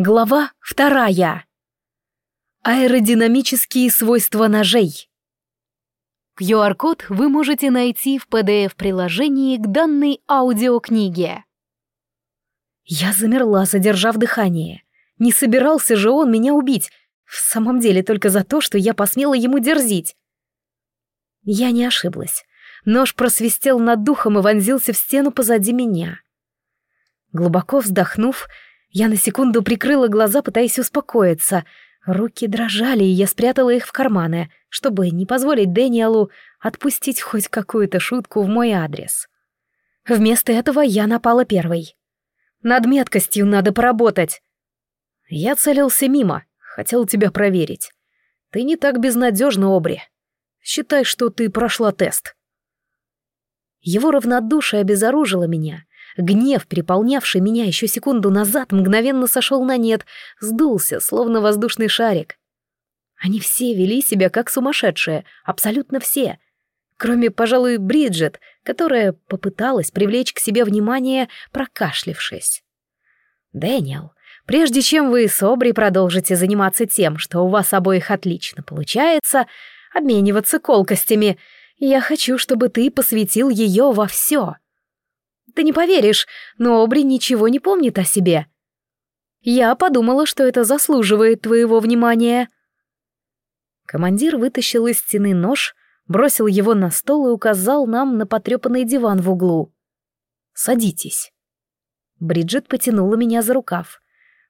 Глава вторая. Аэродинамические свойства ножей. QR-код вы можете найти в PDF-приложении к данной аудиокниге. Я замерла, задержав дыхание. Не собирался же он меня убить, в самом деле только за то, что я посмела ему дерзить. Я не ошиблась. Нож просвистел над духом и вонзился в стену позади меня. Глубоко вздохнув, я на секунду прикрыла глаза, пытаясь успокоиться. Руки дрожали, и я спрятала их в карманы, чтобы не позволить Дэниелу отпустить хоть какую-то шутку в мой адрес. Вместо этого я напала первой. Над меткостью надо поработать. Я целился мимо, хотел тебя проверить. Ты не так безнадежна, Обри. Считай, что ты прошла тест. Его равнодушие обезоружило меня, Гнев, переполнявший меня еще секунду назад, мгновенно сошел на нет, сдулся, словно воздушный шарик. Они все вели себя как сумасшедшие, абсолютно все. Кроме, пожалуй, Бриджит, которая попыталась привлечь к себе внимание, прокашлившись. «Дэниел, прежде чем вы с Обри продолжите заниматься тем, что у вас обоих отлично получается, обмениваться колкостями, я хочу, чтобы ты посвятил ее во все». Ты не поверишь, но Обри ничего не помнит о себе. Я подумала, что это заслуживает твоего внимания. Командир вытащил из стены нож, бросил его на стол и указал нам на потрепанный диван в углу. «Садитесь». Бриджит потянула меня за рукав.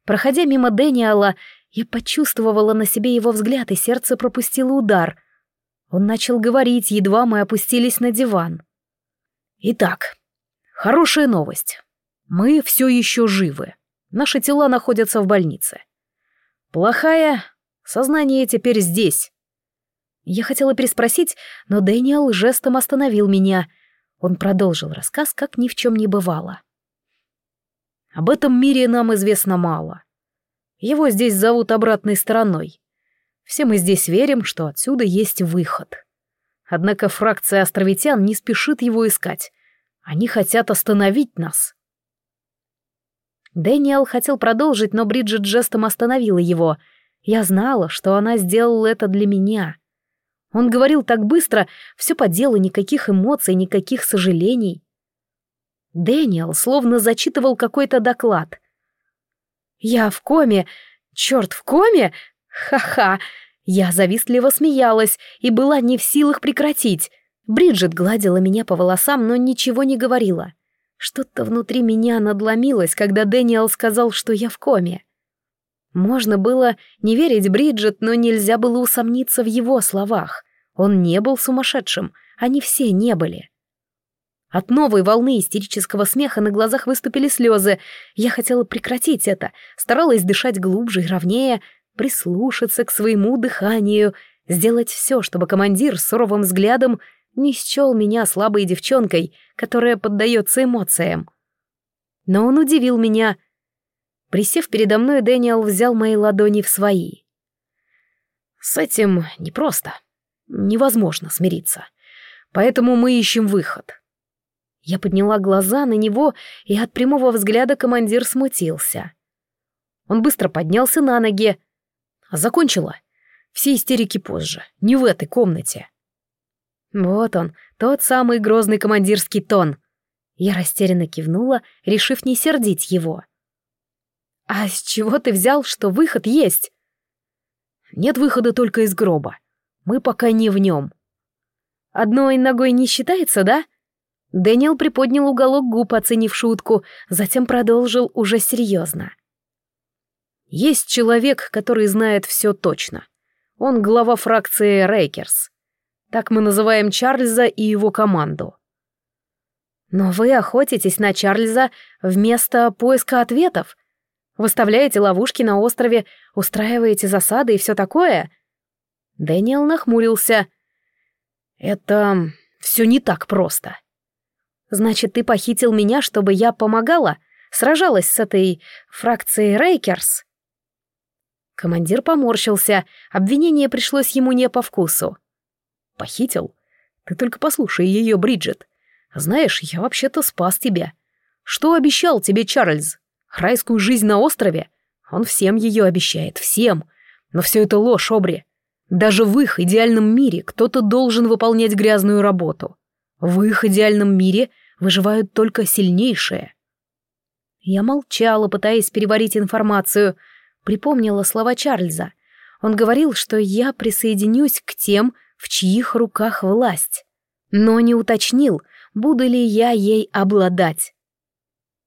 Проходя мимо Дэниела, я почувствовала на себе его взгляд, и сердце пропустило удар. Он начал говорить, едва мы опустились на диван. «Итак, Хорошая новость. Мы все еще живы. Наши тела находятся в больнице. Плохая. Сознание теперь здесь. Я хотела переспросить, но Дэниел жестом остановил меня. Он продолжил рассказ, как ни в чем не бывало. Об этом мире нам известно мало. Его здесь зовут обратной стороной. Все мы здесь верим, что отсюда есть выход. Однако фракция островитян не спешит его искать. Они хотят остановить нас. Дэниел хотел продолжить, но Бриджит жестом остановила его. Я знала, что она сделала это для меня. Он говорил так быстро, все по делу, никаких эмоций, никаких сожалений. Дэниел словно зачитывал какой-то доклад. «Я в коме! Черт, в коме! Ха-ха!» Я завистливо смеялась и была не в силах прекратить. Бриджит гладила меня по волосам, но ничего не говорила. Что-то внутри меня надломилось, когда Дэниел сказал, что я в коме. Можно было не верить Бриджит, но нельзя было усомниться в его словах. Он не был сумасшедшим, они все не были. От новой волны истерического смеха на глазах выступили слезы. Я хотела прекратить это, старалась дышать глубже и ровнее, прислушаться к своему дыханию, сделать все, чтобы командир с суровым взглядом не счел меня слабой девчонкой, которая поддается эмоциям. Но он удивил меня. Присев передо мной, Дэниел взял мои ладони в свои. С этим непросто. Невозможно смириться. Поэтому мы ищем выход. Я подняла глаза на него, и от прямого взгляда командир смутился. Он быстро поднялся на ноги. Закончила. Все истерики позже, не в этой комнате. Вот он, тот самый грозный командирский тон. Я растерянно кивнула, решив не сердить его. «А с чего ты взял, что выход есть?» «Нет выхода только из гроба. Мы пока не в нем». «Одной ногой не считается, да?» Дэниел приподнял уголок губ, оценив шутку, затем продолжил уже серьезно. «Есть человек, который знает все точно. Он глава фракции Рейкерс. Так мы называем Чарльза и его команду. Но вы охотитесь на Чарльза вместо поиска ответов. Выставляете ловушки на острове, устраиваете засады и все такое. Дэниел нахмурился. Это все не так просто. Значит, ты похитил меня, чтобы я помогала? Сражалась с этой фракцией Рейкерс? Командир поморщился, обвинение пришлось ему не по вкусу. Похитил? Ты только послушай ее, Бриджит. Знаешь, я вообще-то спас тебя. Что обещал тебе Чарльз? Райскую жизнь на острове? Он всем ее обещает, всем. Но все это ложь, Обри. Даже в их идеальном мире кто-то должен выполнять грязную работу. В их идеальном мире выживают только сильнейшие. Я молчала, пытаясь переварить информацию. Припомнила слова Чарльза. Он говорил, что я присоединюсь к тем, в чьих руках власть. Но не уточнил, буду ли я ей обладать.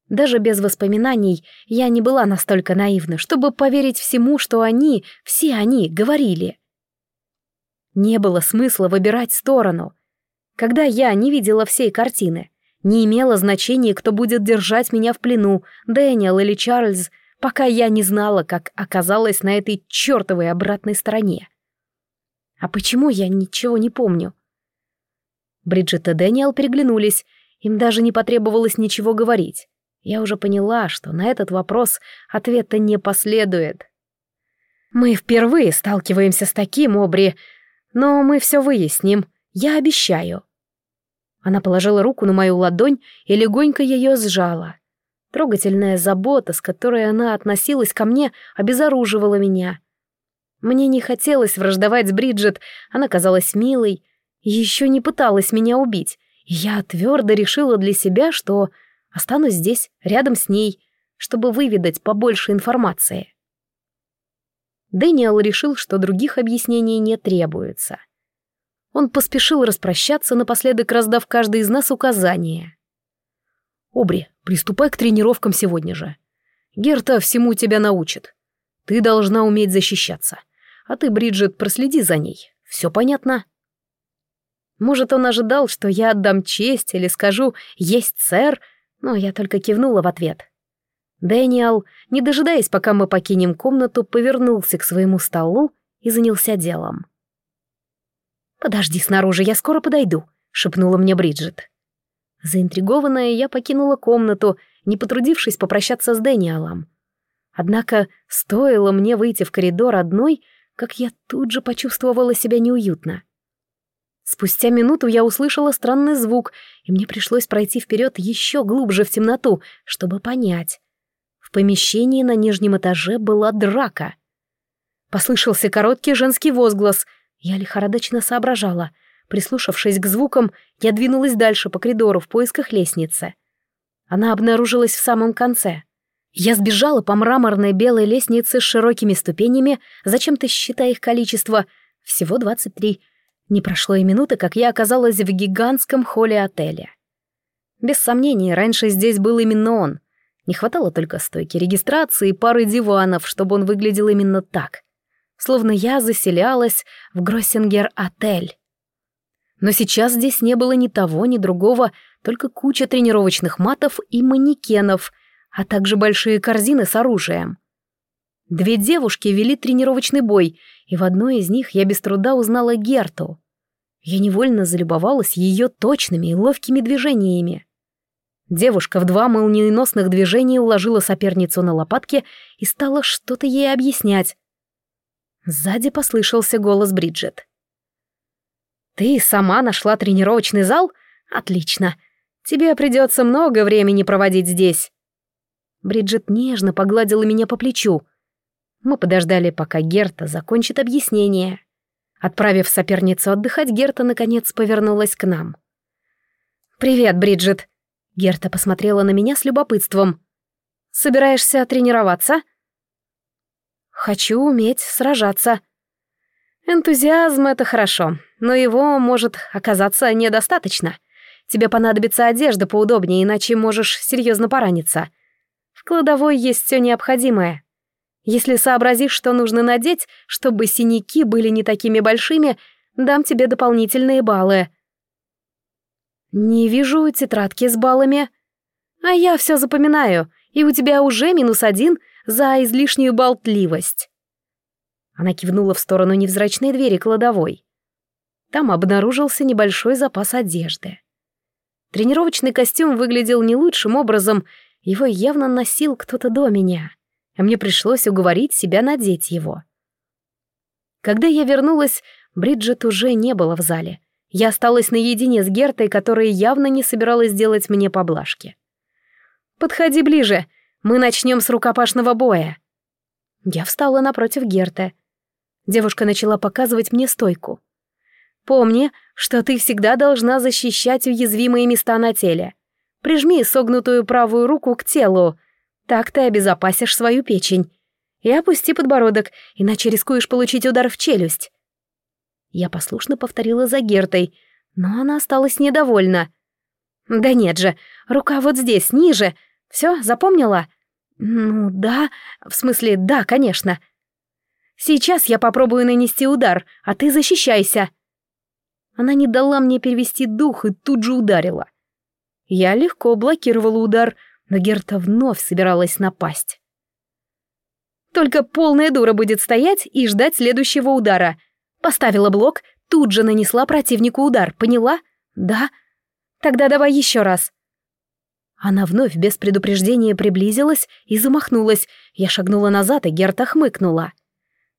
Даже без воспоминаний я не была настолько наивна, чтобы поверить всему, что они, все они, говорили. Не было смысла выбирать сторону. Когда я не видела всей картины, не имело значения, кто будет держать меня в плену, Дэниел или Чарльз, пока я не знала, как оказалась на этой чертовой обратной стороне. А почему я ничего не помню? Бриджит и Дэниел переглянулись, им даже не потребовалось ничего говорить. Я уже поняла, что на этот вопрос ответа не последует. «Мы впервые сталкиваемся с таким, Обри, но мы все выясним, я обещаю». Она положила руку на мою ладонь и легонько ее сжала. Трогательная забота, с которой она относилась ко мне, обезоруживала меня. Мне не хотелось враждовать с Бриджит, она казалась милой, еще не пыталась меня убить, и я твердо решила для себя, что останусь здесь, рядом с ней, чтобы выведать побольше информации. Дэниел решил, что других объяснений не требуется. Он поспешил распрощаться, напоследок раздав каждый из нас указания. «Обри, приступай к тренировкам сегодня же. Герта всему тебя научит. Ты должна уметь защищаться. А ты, Бриджит, проследи за ней. Все понятно?» Может, он ожидал, что я отдам честь или скажу «есть, сэр», но я только кивнула в ответ. Дэниел, не дожидаясь, пока мы покинем комнату, повернулся к своему столу и занялся делом. «Подожди снаружи, я скоро подойду», — шепнула мне Бриджит. Заинтригованная, я покинула комнату, не потрудившись попрощаться с Дэниелом. Однако стоило мне выйти в коридор одной, как я тут же почувствовала себя неуютно. Спустя минуту я услышала странный звук, и мне пришлось пройти вперед еще глубже в темноту, чтобы понять. В помещении на нижнем этаже была драка. Послышался короткий женский возглас. Я лихорадочно соображала. Прислушавшись к звукам, я двинулась дальше по коридору в поисках лестницы. Она обнаружилась в самом конце. Я сбежала по мраморной белой лестнице с широкими ступенями, зачем-то считая их количество, всего двадцать три. Не прошло и минуты, как я оказалась в гигантском холле отеля. Без сомнений, раньше здесь был именно он — не хватало только стойки регистрации и пары диванов, чтобы он выглядел именно так. Словно я заселялась в Гроссингер-отель. Но сейчас здесь не было ни того, ни другого, только куча тренировочных матов и манекенов, а также большие корзины с оружием. Две девушки вели тренировочный бой, и в одной из них я без труда узнала Герту. Я невольно залюбовалась ее точными и ловкими движениями. Девушка в два молниеносных движения уложила соперницу на лопатки и стала что-то ей объяснять. Сзади послышался голос Бриджит. «Ты сама нашла тренировочный зал? Отлично. Тебе придется много времени проводить здесь». Бриджит нежно погладила меня по плечу. Мы подождали, пока Герта закончит объяснение. Отправив соперницу отдыхать, Герта, наконец, повернулась к нам. «Привет, Бриджит. Герта посмотрела на меня с любопытством. «Собираешься тренироваться?» «Хочу уметь сражаться». «Энтузиазм — это хорошо, но его может оказаться недостаточно. Тебе понадобится одежда поудобнее, иначе можешь серьезно пораниться. В кладовой есть все необходимое. Если сообразишь, что нужно надеть, чтобы синяки были не такими большими, дам тебе дополнительные баллы». «Не вижу тетрадки с баллами». «А я все запоминаю, и у тебя уже минус один за излишнюю болтливость». Она кивнула в сторону невзрачной двери кладовой. Там обнаружился небольшой запас одежды. Тренировочный костюм выглядел не лучшим образом, его явно носил кто-то до меня, а мне пришлось уговорить себя надеть его. Когда я вернулась, Бриджит уже не было в зале — я осталась наедине с Гертой, которая явно не собиралась делать мне поблажки. «Подходи ближе, мы начнем с рукопашного боя». Я встала напротив Герты. Девушка начала показывать мне стойку. «Помни, что ты всегда должна защищать уязвимые места на теле. Прижми согнутую правую руку к телу. Так ты обезопасишь свою печень. И опусти подбородок, иначе рискуешь получить удар в челюсть». Я послушно повторила за Гертой, но она осталась недовольна. «Да нет же, рука вот здесь, ниже. Все, запомнила?» «Ну, да. В смысле, да, конечно. Сейчас я попробую нанести удар, а ты защищайся». Она не дала мне перевести дух и тут же ударила. Я легко блокировала удар, но Герта вновь собиралась напасть. «Только полная дура будет стоять и ждать следующего удара», Поставила блок, тут же нанесла противнику удар, поняла? Да? Тогда давай еще раз. Она вновь без предупреждения приблизилась и замахнулась. Я шагнула назад, и Герта хмыкнула.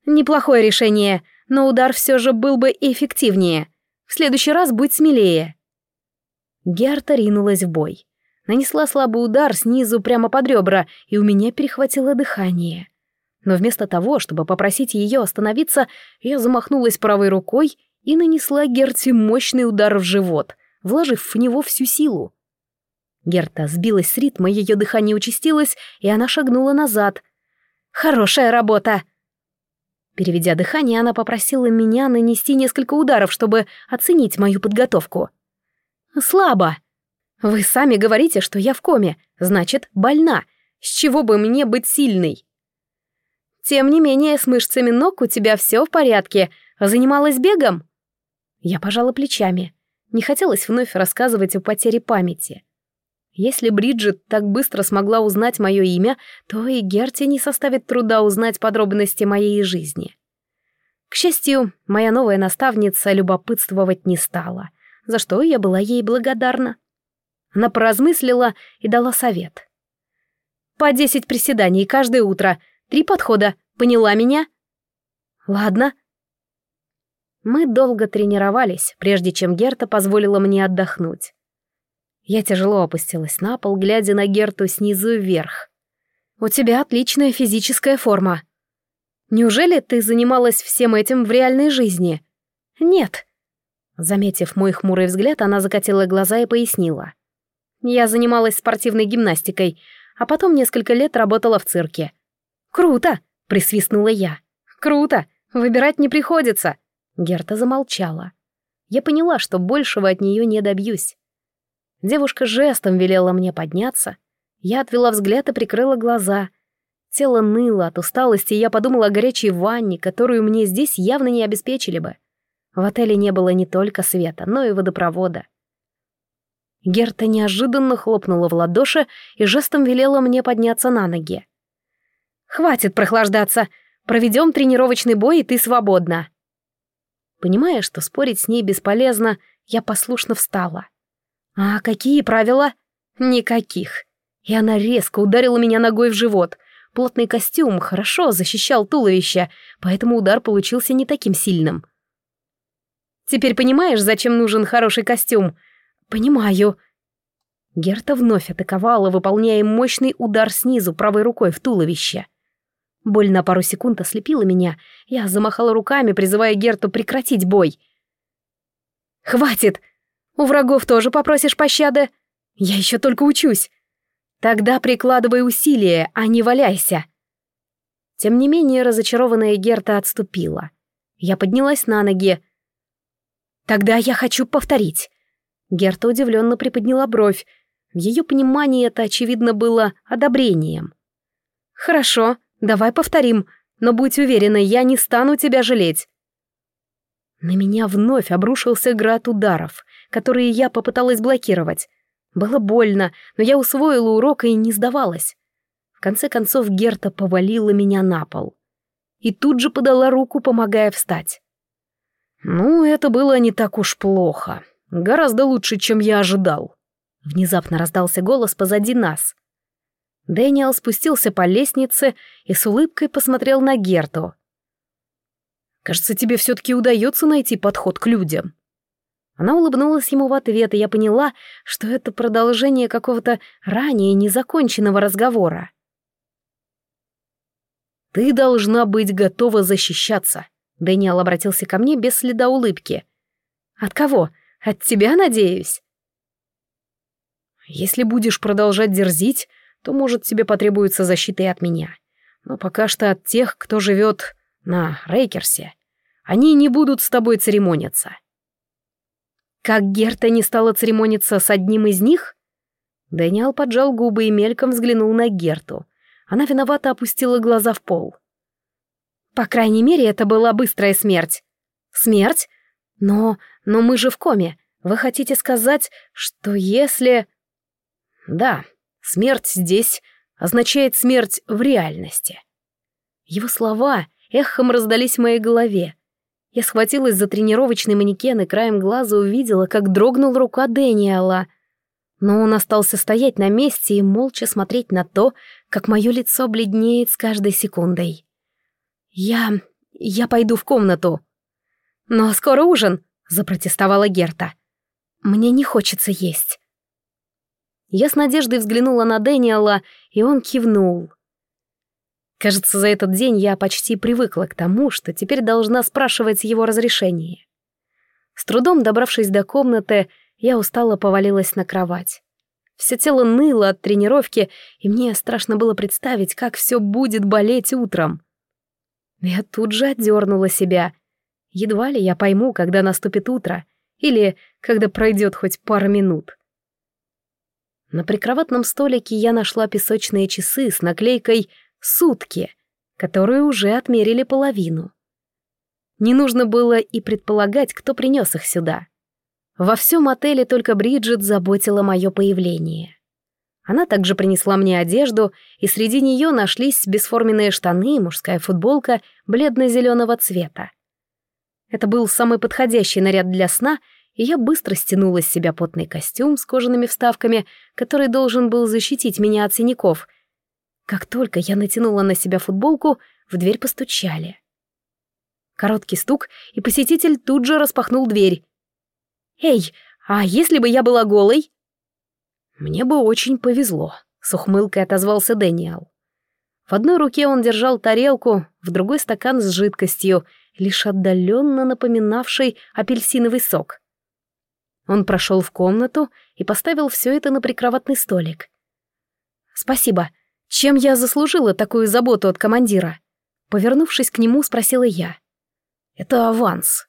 Неплохое решение, но удар все же был бы эффективнее. В следующий раз будь смелее. Герта ринулась в бой. Нанесла слабый удар снизу прямо под ребра, и у меня перехватило дыхание. Но вместо того, чтобы попросить ее остановиться, я замахнулась правой рукой и нанесла Герте мощный удар в живот, вложив в него всю силу. Герта сбилась с ритма, ее дыхание участилось, и она шагнула назад. «Хорошая работа!» Переведя дыхание, она попросила меня нанести несколько ударов, чтобы оценить мою подготовку. «Слабо. Вы сами говорите, что я в коме, значит, больна. С чего бы мне быть сильной?» Тем не менее, с мышцами ног у тебя все в порядке. Занималась бегом?» Я пожала плечами. Не хотелось вновь рассказывать о потере памяти. Если Бриджит так быстро смогла узнать мое имя, то и Герти не составит труда узнать подробности моей жизни. К счастью, моя новая наставница любопытствовать не стала, за что я была ей благодарна. Она поразмыслила и дала совет. «По десять приседаний каждое утро — Три подхода. Поняла меня? Ладно. Мы долго тренировались, прежде чем Герта позволила мне отдохнуть. Я тяжело опустилась на пол, глядя на Герту снизу вверх. «У тебя отличная физическая форма. Неужели ты занималась всем этим в реальной жизни?» «Нет». Заметив мой хмурый взгляд, она закатила глаза и пояснила. «Я занималась спортивной гимнастикой, а потом несколько лет работала в цирке. «Круто!» — присвистнула я. «Круто! Выбирать не приходится!» Герта замолчала. Я поняла, что большего от нее не добьюсь. Девушка жестом велела мне подняться. Я отвела взгляд и прикрыла глаза. Тело ныло от усталости, и я подумала о горячей ванне, которую мне здесь явно не обеспечили бы. В отеле не было не только света, но и водопровода. Герта неожиданно хлопнула в ладоши и жестом велела мне подняться на ноги. Хватит прохлаждаться. Проведем тренировочный бой, и ты свободна. Понимая, что спорить с ней бесполезно, я послушно встала. А какие правила? Никаких. И она резко ударила меня ногой в живот. Плотный костюм хорошо защищал туловище, поэтому удар получился не таким сильным. Теперь понимаешь, зачем нужен хороший костюм? Понимаю. Герта вновь атаковала, выполняя мощный удар снизу правой рукой в туловище. Боль на пару секунд ослепила меня. Я замахала руками, призывая Герту прекратить бой. «Хватит! У врагов тоже попросишь пощады? Я еще только учусь. Тогда прикладывай усилия, а не валяйся». Тем не менее, разочарованная Герта отступила. Я поднялась на ноги. «Тогда я хочу повторить». Герта удивленно приподняла бровь. В ее понимании это, очевидно, было одобрением. «Хорошо», Давай повторим, но будь уверена, я не стану тебя жалеть. На меня вновь обрушился град ударов, которые я попыталась блокировать. Было больно, но я усвоила урок и не сдавалась. В конце концов Герта повалила меня на пол. И тут же подала руку, помогая встать. Ну, это было не так уж плохо. Гораздо лучше, чем я ожидал. Внезапно раздался голос позади нас. Дэниел спустился по лестнице и с улыбкой посмотрел на Герту. «Кажется, тебе все-таки удается найти подход к людям». Она улыбнулась ему в ответ, и я поняла, что это продолжение какого-то ранее незаконченного разговора. Ты должна быть готова защищаться. Дэниел обратился ко мне без следа улыбки. От кого? От тебя, надеюсь? Если будешь продолжать дерзить, то, может, тебе потребуется защита и от меня. Но пока что от тех, кто живет на Рейкерсе. Они не будут с тобой церемониться. Как Герта не стала церемониться с одним из них? Дэниел поджал губы и мельком взглянул на Герту. Она виновато опустила глаза в пол. По крайней мере, это была быстрая смерть. Смерть? Но... но мы же в коме. Вы хотите сказать, что если... Да, смерть здесь означает смерть в реальности. Его слова эхом раздались в моей голове. Я схватилась за тренировочный манекен и краем глаза увидела, как дрогнула рука Дэниела. Но он остался стоять на месте и молча смотреть на то, как мое лицо бледнеет с каждой секундой. «Я... я пойду в комнату». «Но скоро ужин», — запротестовала Герта. «Мне не хочется есть». Я с надеждой взглянула на Дэниела, и он кивнул. Кажется, за этот день я почти привыкла к тому, что теперь должна спрашивать его разрешение. С трудом добравшись до комнаты, я устало повалилась на кровать. Все тело ныло от тренировки, и мне страшно было представить, как все будет болеть утром. Я тут же отдернула себя. Едва ли я пойму, когда наступит утро, или когда пройдет хоть пара минут. На прикроватном столике я нашла песочные часы с наклейкой «Сутки», которые уже отмерили половину. Не нужно было и предполагать, кто принес их сюда. Во всем отеле только Бриджит заботила мое появление. Она также принесла мне одежду, и среди нее нашлись бесформенные штаны мужская футболка бледно-зеленого цвета. Это был самый подходящий наряд для сна, и я быстро стянула с себя потный костюм с кожаными вставками, который должен был защитить меня от синяков. Как только я натянула на себя футболку, в дверь постучали. Короткий стук, и посетитель тут же распахнул дверь. «Эй, а если бы я была голой?» «Мне бы очень повезло», — с ухмылкой отозвался Дэниел. В одной руке он держал тарелку, в другой стакан с жидкостью, лишь отдаленно напоминавший апельсиновый сок. Он прошел в комнату и поставил все это на прикроватный столик. «Спасибо. Чем я заслужила такую заботу от командира?» Повернувшись к нему, спросила я. «Это аванс»,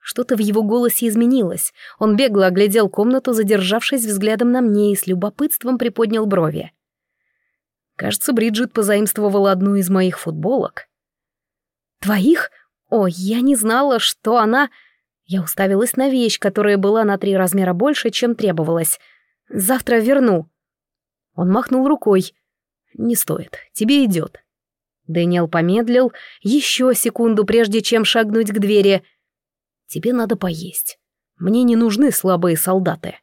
что-то в его голосе изменилось. Он бегло оглядел комнату, задержавшись взглядом на мне и с любопытством приподнял брови. Кажется, Бриджит позаимствовала одну из моих футболок. «Твоих? О, я не знала, что она...» Я уставилась на вещь, которая была на три размера больше, чем требовалось. «Завтра верну». Он махнул рукой. «Не стоит, тебе идет». Дэниел помедлил еще секунду, прежде чем шагнуть к двери — Тебе надо поесть. Мне не нужны слабые солдаты.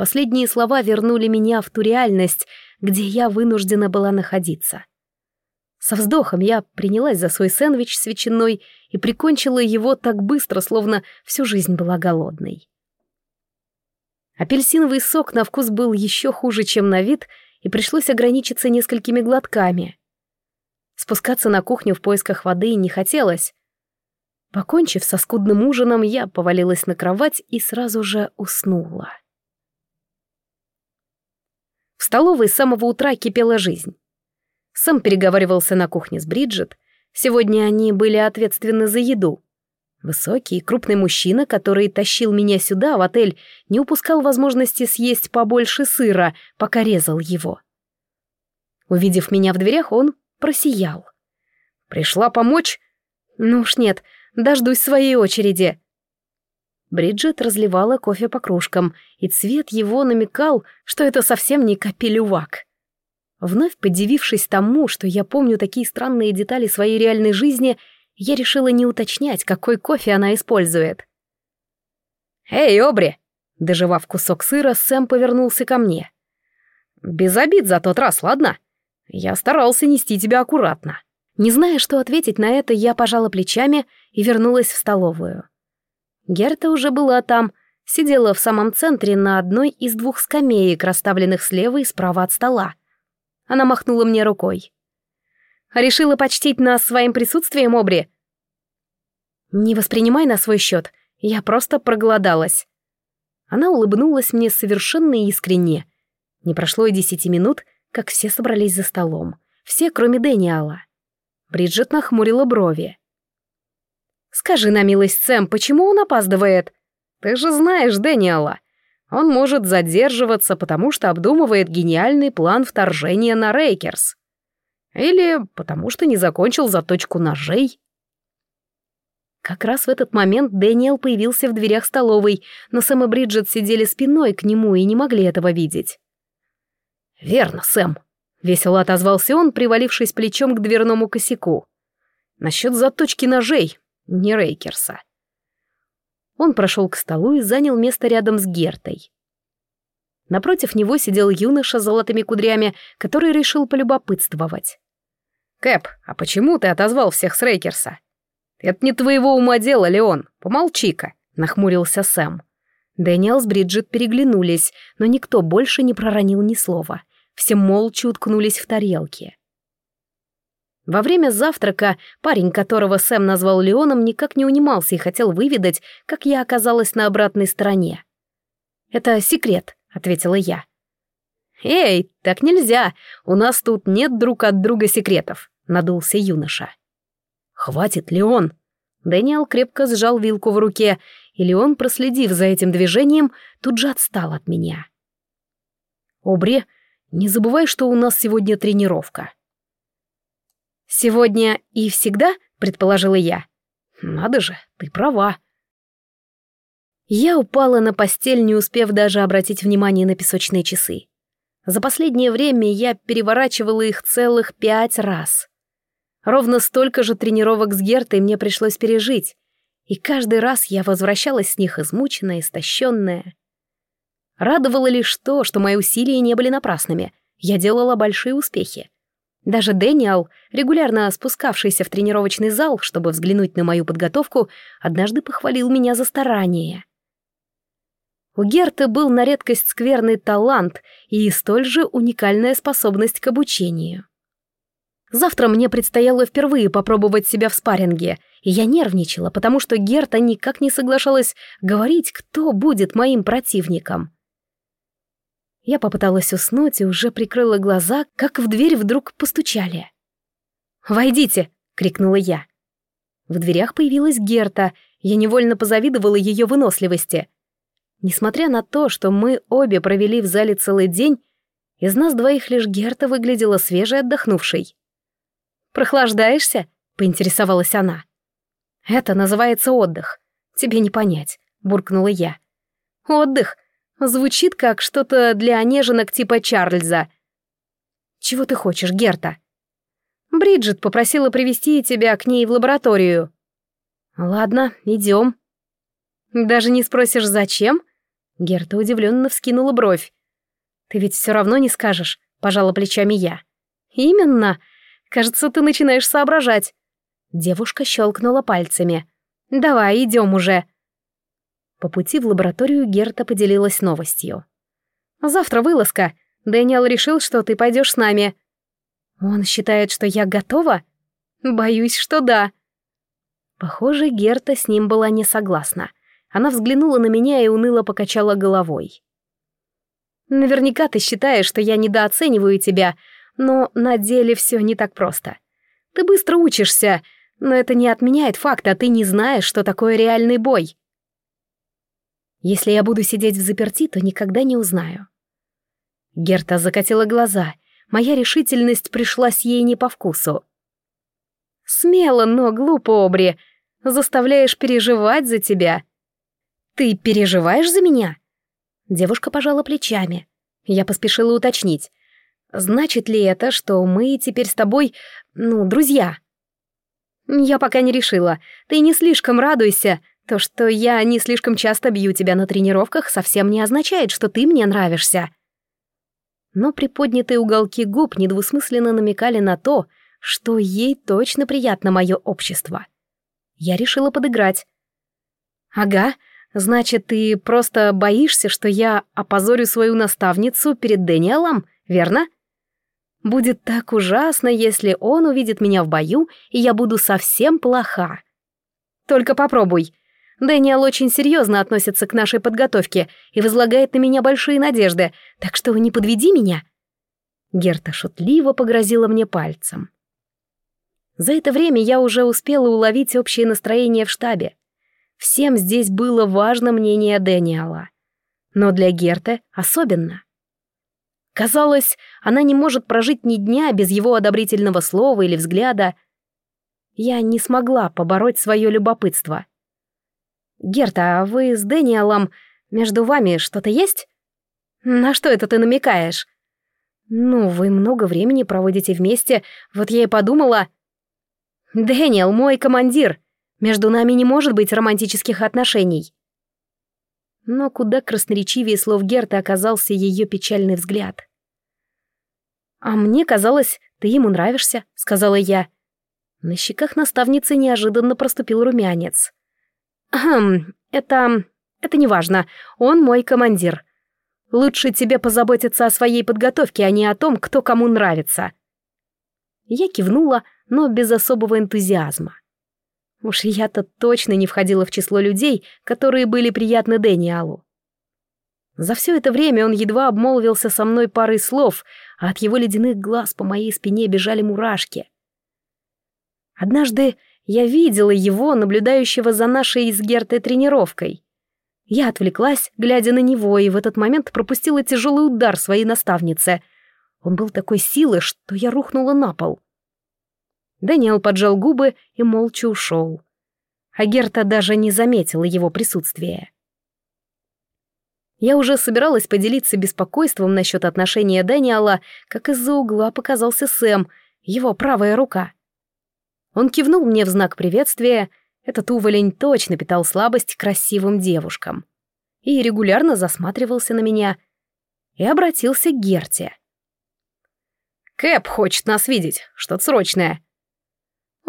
Последние слова вернули меня в ту реальность, где я вынуждена была находиться. Со вздохом я принялась за свой сэндвич с ветчиной и прикончила его так быстро, словно всю жизнь была голодной. Апельсиновый сок на вкус был еще хуже, чем на вид, и пришлось ограничиться несколькими глотками. Спускаться на кухню в поисках воды не хотелось, Покончив со скудным ужином, я повалилась на кровать и сразу же уснула. В столовой с самого утра кипела жизнь. Сам переговаривался на кухне с Бриджит. Сегодня они были ответственны за еду. Высокий и крупный мужчина, который тащил меня сюда, в отель, не упускал возможности съесть побольше сыра, пока резал его. Увидев меня в дверях, он просиял. «Пришла помочь?» «Ну уж нет, Дождусь своей очереди». Бриджит разливала кофе по кружкам, и цвет его намекал, что это совсем не капелювак. Вновь подивившись тому, что я помню такие странные детали своей реальной жизни, я решила не уточнять, какой кофе она использует. «Эй, Обри!» Доживав кусок сыра, Сэм повернулся ко мне. «Без обид за тот раз, ладно? Я старался нести тебя аккуратно». Не зная, что ответить на это, я пожала плечами и вернулась в столовую. Герта уже была там, сидела в самом центре на одной из двух скамеек, расставленных слева и справа от стола. Она махнула мне рукой. Решила почтить нас своим присутствием, Обри?» «Не воспринимай на свой счет, я просто проголодалась». Она улыбнулась мне совершенно искренне. Не прошло и десяти минут, как все собрались за столом. Все, кроме Дэниала. Бриджит нахмурила брови. «Скажи на милость, Сэм, почему он опаздывает?» «Ты же знаешь Дэниала. Он может задерживаться, потому что обдумывает гениальный план вторжения на Рейкерс. Или потому что не закончил заточку ножей». Как раз в этот момент Дэниел появился в дверях столовой, но Сэм и Бриджит сидели спиной к нему и не могли этого видеть. «Верно, Сэм», — весело отозвался он, привалившись плечом к дверному косяку. «Насчет заточки ножей, не Рейкерса». Он прошел к столу и занял место рядом с Гертой. Напротив него сидел юноша с золотыми кудрями, который решил полюбопытствовать. «Кэп, а почему ты отозвал всех с Рейкерса?» «Это не твоего ума дело, Леон, помолчи-ка», — нахмурился Сэм. Дэниел с Бриджит переглянулись, но никто больше не проронил ни слова. Все молча уткнулись в тарелки. Во время завтрака парень, которого Сэм назвал Леоном, никак не унимался и хотел выведать, как я оказалась на обратной стороне. «Это секрет», — ответила я. «Эй, так нельзя, у нас тут нет друг от друга секретов», — надулся юноша. «Хватит, Леон!» Дэниел крепко сжал вилку в руке, и Леон, проследив за этим движением, тут же отстал от меня. «Обри, не забывай, что у нас сегодня тренировка». «Сегодня и всегда?» — предположила я. «Надо же, ты права». Я упала на постель, не успев даже обратить внимание на песочные часы. За последнее время я переворачивала их целых пять раз. Ровно столько же тренировок с Гертой мне пришлось пережить, и каждый раз я возвращалась с них измученная, истощенная. Радовало лишь то, что мои усилия не были напрасными. Я делала большие успехи. Даже Дэниел, регулярно спускавшийся в тренировочный зал, чтобы взглянуть на мою подготовку, однажды похвалил меня за старание. У Герты был на редкость скверный талант и столь же уникальная способность к обучению. Завтра мне предстояло впервые попробовать себя в спарринге, и я нервничала, потому что Герта никак не соглашалась говорить, кто будет моим противником. Я попыталась уснуть и уже прикрыла глаза, как в дверь вдруг постучали. «Войдите!» — крикнула я. В дверях появилась Герта, я невольно позавидовала ее выносливости. Несмотря на то, что мы обе провели в зале целый день, из нас двоих лишь Герта выглядела свежей отдохнувшей. «Прохлаждаешься?» — поинтересовалась она. «Это называется отдых. Тебе не понять», — буркнула я. «Отдых? Звучит как что-то для неженок типа Чарльза. Чего ты хочешь, Герта? Бриджит попросила привести тебя к ней в лабораторию. Ладно, идем. Даже не спросишь, зачем? Герта удивленно вскинула бровь. Ты ведь все равно не скажешь, пожала плечами я. Именно. Кажется, ты начинаешь соображать. Девушка щелкнула пальцами. Давай, идем уже. По пути в лабораторию Герта поделилась новостью. «Завтра вылазка. Дэниел решил, что ты пойдешь с нами». «Он считает, что я готова?» «Боюсь, что да». Похоже, Герта с ним была не согласна. Она взглянула на меня и уныло покачала головой. «Наверняка ты считаешь, что я недооцениваю тебя, но на деле все не так просто. Ты быстро учишься, но это не отменяет факта, ты не знаешь, что такое реальный бой. Если я буду сидеть в заперти, то никогда не узнаю. Герта закатила глаза. Моя решительность пришлась ей не по вкусу. Смело, но глупо, Обри. Заставляешь переживать за тебя. Ты переживаешь за меня? Девушка пожала плечами. Я поспешила уточнить. Значит ли это, что мы теперь с тобой, ну, друзья? Я пока не решила. Ты не слишком радуйся. То, что я не слишком часто бью тебя на тренировках, совсем не означает, что ты мне нравишься. Но приподнятые уголки губ недвусмысленно намекали на то, что ей точно приятно мое общество. Я решила подыграть. «Ага, значит, ты просто боишься, что я опозорю свою наставницу перед Дэниелом, верно?» Будет так ужасно, если он увидит меня в бою, и я буду совсем плоха. Только попробуй. Дэниел очень серьезно относится к нашей подготовке и возлагает на меня большие надежды, так что не подведи меня. Герта шутливо погрозила мне пальцем. За это время я уже успела уловить общее настроение в штабе. Всем здесь было важно мнение Дэниела. Но для Герты особенно. Казалось, она не может прожить ни дня без его одобрительного слова или взгляда. Я не смогла побороть свое любопытство. «Герта, а вы с Дэниелом... Между вами что-то есть?» «На что это ты намекаешь?» «Ну, вы много времени проводите вместе, вот я и подумала...» «Дэниел, мой командир. Между нами не может быть романтических отношений». Но куда красноречивее слов Герты оказался ее печальный взгляд. «А мне казалось, ты ему нравишься», — сказала я. На щеках наставницы неожиданно проступил румянец. «Хм, это... это не важно. Он мой командир. Лучше тебе позаботиться о своей подготовке, а не о том, кто кому нравится». Я кивнула, но без особого энтузиазма. Уж я-то точно не входила в число людей, которые были приятны Дэниалу. За все это время он едва обмолвился со мной парой слов, а от его ледяных глаз по моей спине бежали мурашки. Однажды я видела его, наблюдающего за нашей с Гертой тренировкой. Я отвлеклась, глядя на него, и в этот момент пропустила тяжелый удар своей наставницы. Он был такой силы, что я рухнула на пол. Даниэл поджал губы и молча ушел. А Герта даже не заметила его присутствия. Я уже собиралась поделиться беспокойством насчет отношения Даниэла, как из-за угла показался Сэм, его правая рука. Он кивнул мне в знак приветствия, этот уволень точно питал слабость к красивым девушкам. И регулярно засматривался на меня. И обратился к Герте. «Кэп хочет нас видеть, что-то срочное»,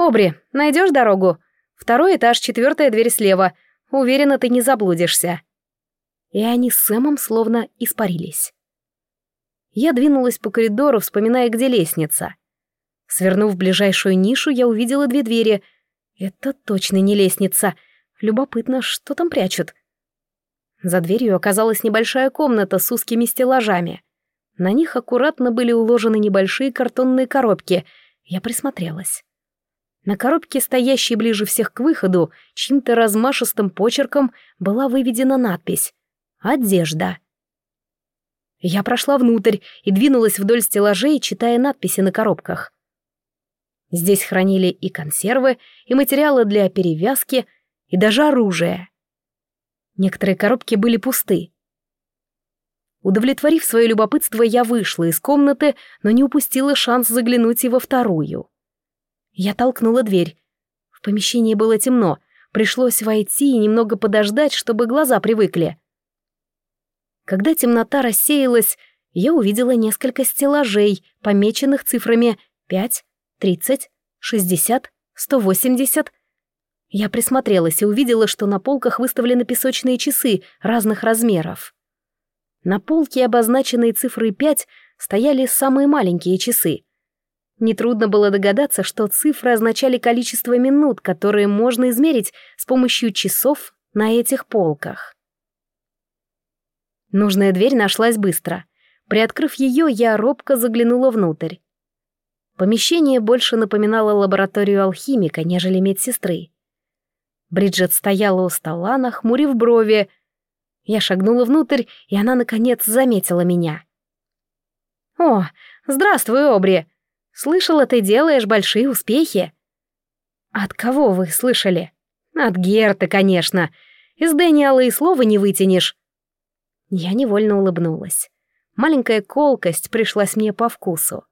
«Обри, найдешь дорогу? Второй этаж, четвертая дверь слева. Уверена, ты не заблудишься». И они с Сэмом словно испарились. Я двинулась по коридору, вспоминая, где лестница. Свернув в ближайшую нишу, я увидела две двери. Это точно не лестница. Любопытно, что там прячут. За дверью оказалась небольшая комната с узкими стеллажами. На них аккуратно были уложены небольшие картонные коробки. Я присмотрелась. На коробке, стоящей ближе всех к выходу, чьим-то размашистым почерком была выведена надпись «Одежда». Я прошла внутрь и двинулась вдоль стеллажей, читая надписи на коробках. Здесь хранили и консервы, и материалы для перевязки, и даже оружие. Некоторые коробки были пусты. Удовлетворив свое любопытство, я вышла из комнаты, но не упустила шанс заглянуть и во вторую. Я толкнула дверь. В помещении было темно, пришлось войти и немного подождать, чтобы глаза привыкли. Когда темнота рассеялась, я увидела несколько стеллажей, помеченных цифрами 5, 30, 60, 180. Я присмотрелась и увидела, что на полках выставлены песочные часы разных размеров. На полке, обозначенной цифрой 5, стояли самые маленькие часы — Нетрудно было догадаться, что цифры означали количество минут, которые можно измерить с помощью часов на этих полках. Нужная дверь нашлась быстро. Приоткрыв ее, я робко заглянула внутрь. Помещение больше напоминало лабораторию алхимика, нежели медсестры. Бриджит стояла у стола, нахмурив брови. Я шагнула внутрь, и она, наконец, заметила меня. «О, здравствуй, Обри!» Слышала, ты делаешь большие успехи. От кого вы слышали? От Герта, конечно. Из Дэниела и слова не вытянешь. Я невольно улыбнулась. Маленькая колкость пришлась мне по вкусу.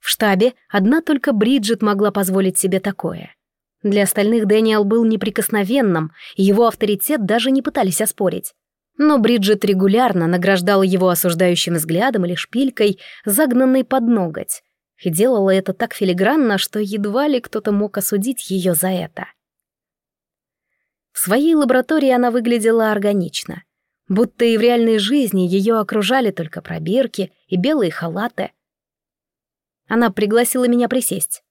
В штабе одна только Бриджит могла позволить себе такое. Для остальных Дэниел был неприкосновенным, и его авторитет даже не пытались оспорить. Но Бриджит регулярно награждала его осуждающим взглядом или шпилькой, загнанной под ноготь, и делала это так филигранно, что едва ли кто-то мог осудить ее за это. В своей лаборатории она выглядела органично, будто и в реальной жизни ее окружали только пробирки и белые халаты. Она пригласила меня присесть.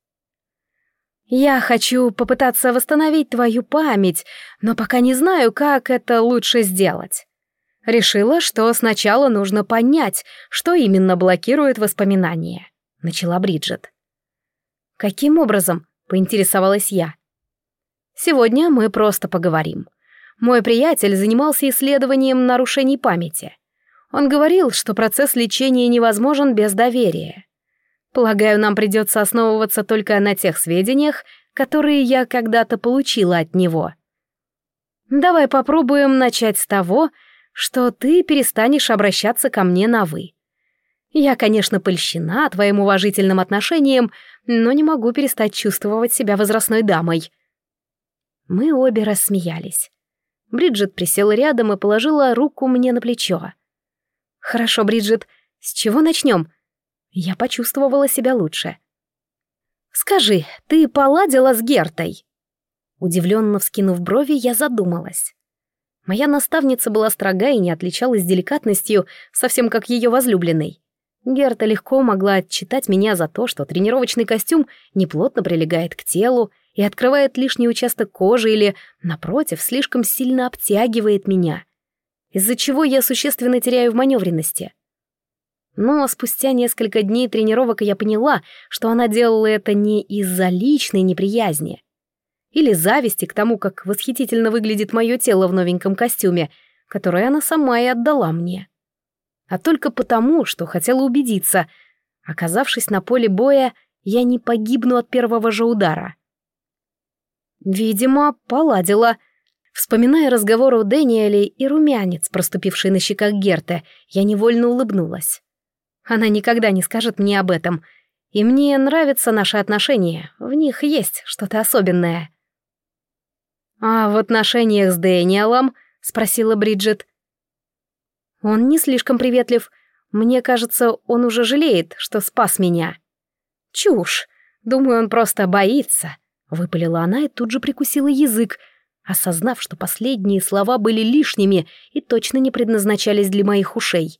«Я хочу попытаться восстановить твою память, но пока не знаю, как это лучше сделать. Решила, что сначала нужно понять, что именно блокирует воспоминания», — начала Бриджит. «Каким образом?» — поинтересовалась я. «Сегодня мы просто поговорим. Мой приятель занимался исследованием нарушений памяти. Он говорил, что процесс лечения невозможен без доверия. Полагаю, нам придется основываться только на тех сведениях, которые я когда-то получила от него. Давай попробуем начать с того, что ты перестанешь обращаться ко мне на «вы». Я, конечно, польщена твоим уважительным отношением, но не могу перестать чувствовать себя возрастной дамой. Мы обе рассмеялись. Бриджит присела рядом и положила руку мне на плечо. «Хорошо, Бриджит, с чего начнем?» Я почувствовала себя лучше. «Скажи, ты поладила с Гертой?» Удивленно вскинув брови, я задумалась. Моя наставница была строга и не отличалась деликатностью, совсем как ее возлюбленный. Герта легко могла отчитать меня за то, что тренировочный костюм неплотно прилегает к телу и открывает лишний участок кожи или, напротив, слишком сильно обтягивает меня из-за чего я существенно теряю в маневренности. Но спустя несколько дней тренировок я поняла, что она делала это не из-за личной неприязни или зависти к тому, как восхитительно выглядит мое тело в новеньком костюме, который она сама и отдала мне, а только потому, что хотела убедиться, оказавшись на поле боя, я не погибну от первого же удара. Видимо, поладила — Вспоминая разговор у Дэниеля и румянец, проступивший на щеках Герты, я невольно улыбнулась. Она никогда не скажет мне об этом. И мне нравятся наши отношения, в них есть что-то особенное. «А в отношениях с Дэниелом?» — спросила Бриджит. «Он не слишком приветлив. Мне кажется, он уже жалеет, что спас меня». «Чушь. Думаю, он просто боится», — выпалила она и тут же прикусила язык, — осознав, что последние слова были лишними и точно не предназначались для моих ушей.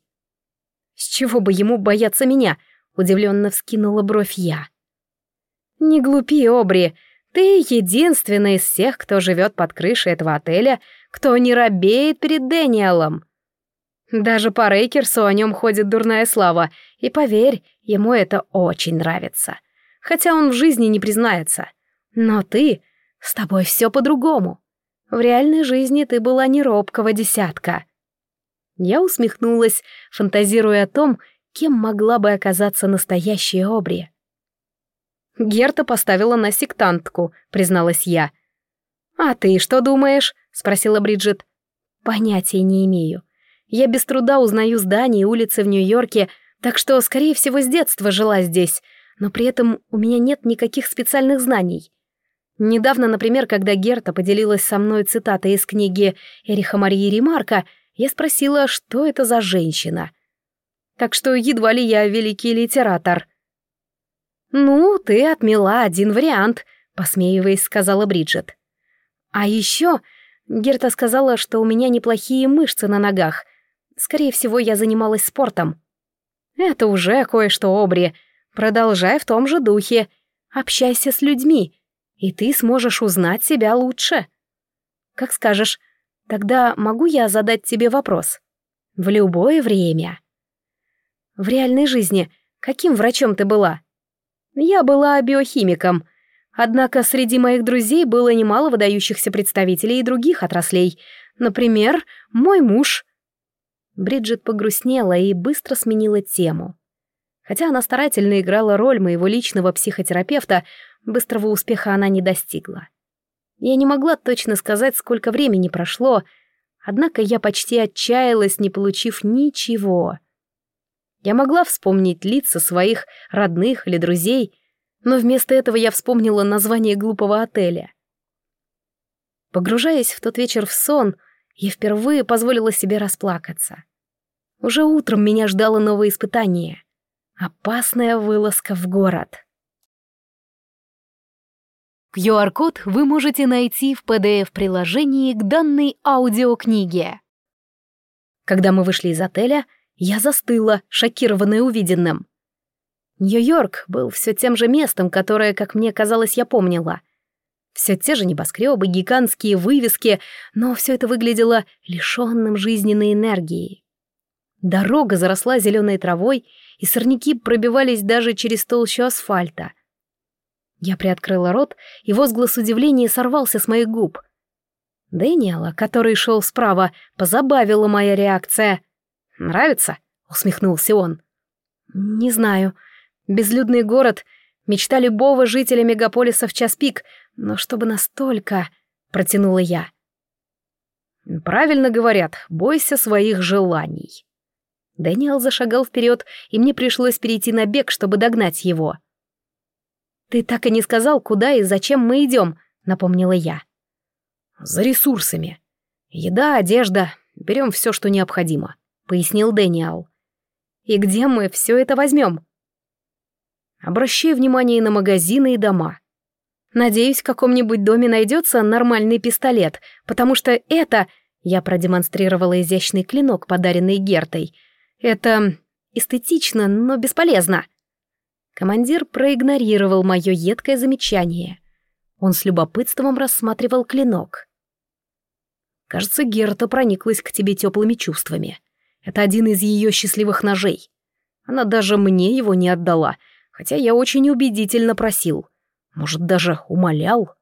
«С чего бы ему бояться меня?» — удивленно вскинула бровь я. «Не глупи, Обри, ты единственный из всех, кто живет под крышей этого отеля, кто не робеет перед Дэниелом. Даже по Рейкерсу о нем ходит дурная слава, и поверь, ему это очень нравится. Хотя он в жизни не признается. Но ты, с тобой все по-другому. В реальной жизни ты была не робкого десятка. Я усмехнулась, фантазируя о том, кем могла бы оказаться настоящая Обри. Герта поставила на сектантку, призналась я. «А ты что думаешь?» — спросила Бриджит. «Понятия не имею. Я без труда узнаю здания и улицы в Нью-Йорке, так что, скорее всего, с детства жила здесь, но при этом у меня нет никаких специальных знаний. Недавно, например, когда Герта поделилась со мной цитатой из книги Эриха Марии Ремарка, я спросила, что это за женщина. Так что едва ли я великий литератор. «Ну, ты отмела один вариант», — посмеиваясь, сказала Бриджит. «А еще Герта сказала, что у меня неплохие мышцы на ногах. Скорее всего, я занималась спортом». «Это уже кое-что, Обри. Продолжай в том же духе. Общайся с людьми, и ты сможешь узнать себя лучше. Как скажешь, тогда могу я задать тебе вопрос? В любое время. В реальной жизни каким врачом ты была? Я была биохимиком, однако среди моих друзей было немало выдающихся представителей и других отраслей. Например, мой муж. Бриджит погрустнела и быстро сменила тему. Хотя она старательно играла роль моего личного психотерапевта, Быстрого успеха она не достигла. Я не могла точно сказать, сколько времени прошло, однако я почти отчаялась, не получив ничего. Я могла вспомнить лица своих родных или друзей, но вместо этого я вспомнила название глупого отеля. Погружаясь в тот вечер в сон, я впервые позволила себе расплакаться. Уже утром меня ждало новое испытание — опасная вылазка в город. QR-код вы можете найти в PDF-приложении к данной аудиокниге. Когда мы вышли из отеля, я застыла, шокированная увиденным. Нью-Йорк был все тем же местом, которое, как мне казалось, я помнила. Все те же небоскребы, гигантские вывески, но все это выглядело лишенным жизненной энергии. Дорога заросла зеленой травой, и сорняки пробивались даже через толщу асфальта. Я приоткрыла рот, и возглас удивления сорвался с моих губ. Дэниела, который шел справа, позабавила моя реакция. «Нравится?» — усмехнулся он. «Не знаю. Безлюдный город — мечта любого жителя мегаполиса в час пик, но чтобы настолько...» — протянула я. «Правильно говорят, бойся своих желаний». Дэниел зашагал вперед, и мне пришлось перейти на бег, чтобы догнать его. «Ты так и не сказал, куда и зачем мы идем», — напомнила я. «За ресурсами. Еда, одежда, берем все, что необходимо», — пояснил Дэниел. «И где мы все это возьмем?» «Обращай внимание на магазины и дома. Надеюсь, в каком-нибудь доме найдется нормальный пистолет, потому что это...» Я продемонстрировала изящный клинок, подаренный Гертой. «Это эстетично, но бесполезно». Командир проигнорировал мое едкое замечание. Он с любопытством рассматривал клинок. «Кажется, Герта прониклась к тебе теплыми чувствами. Это один из ее счастливых ножей. Она даже мне его не отдала, хотя я очень убедительно просил. Может, даже умолял.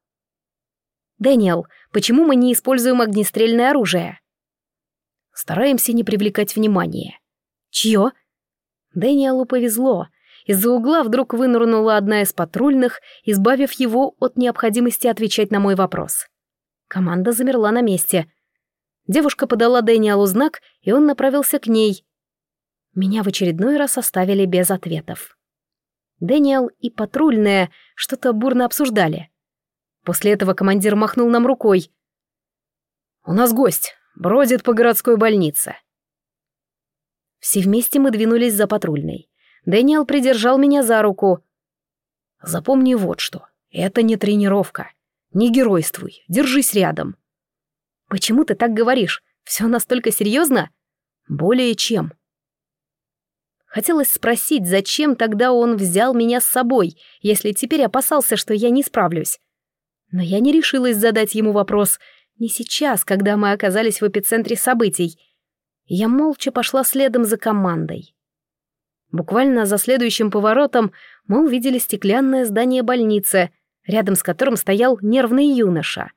«Дэниел, почему мы не используем огнестрельное оружие?» Стараемся не привлекать внимания. «Чье?» Дэниелу повезло. Из-за угла вдруг вынырнула одна из патрульных, избавив его от необходимости отвечать на мой вопрос. Команда замерла на месте. Девушка подала Дэниелу знак, и он направился к ней. Меня в очередной раз оставили без ответов. Дэниел и патрульная что-то бурно обсуждали. После этого командир махнул нам рукой. «У нас гость, бродит по городской больнице». Все вместе мы двинулись за патрульной. Дэниел придержал меня за руку. «Запомни вот что. Это не тренировка. Не геройствуй, держись рядом». «Почему ты так говоришь? Все настолько серьезно?» «Более чем», Хотелось спросить, зачем тогда он взял меня с собой, если теперь опасался, что я не справлюсь. Но я не решилась задать ему вопрос, не сейчас, когда мы оказались в эпицентре событий. Я молча пошла следом за командой. Буквально за следующим поворотом мы увидели стеклянное здание больницы, рядом с которым стоял нервный юноша.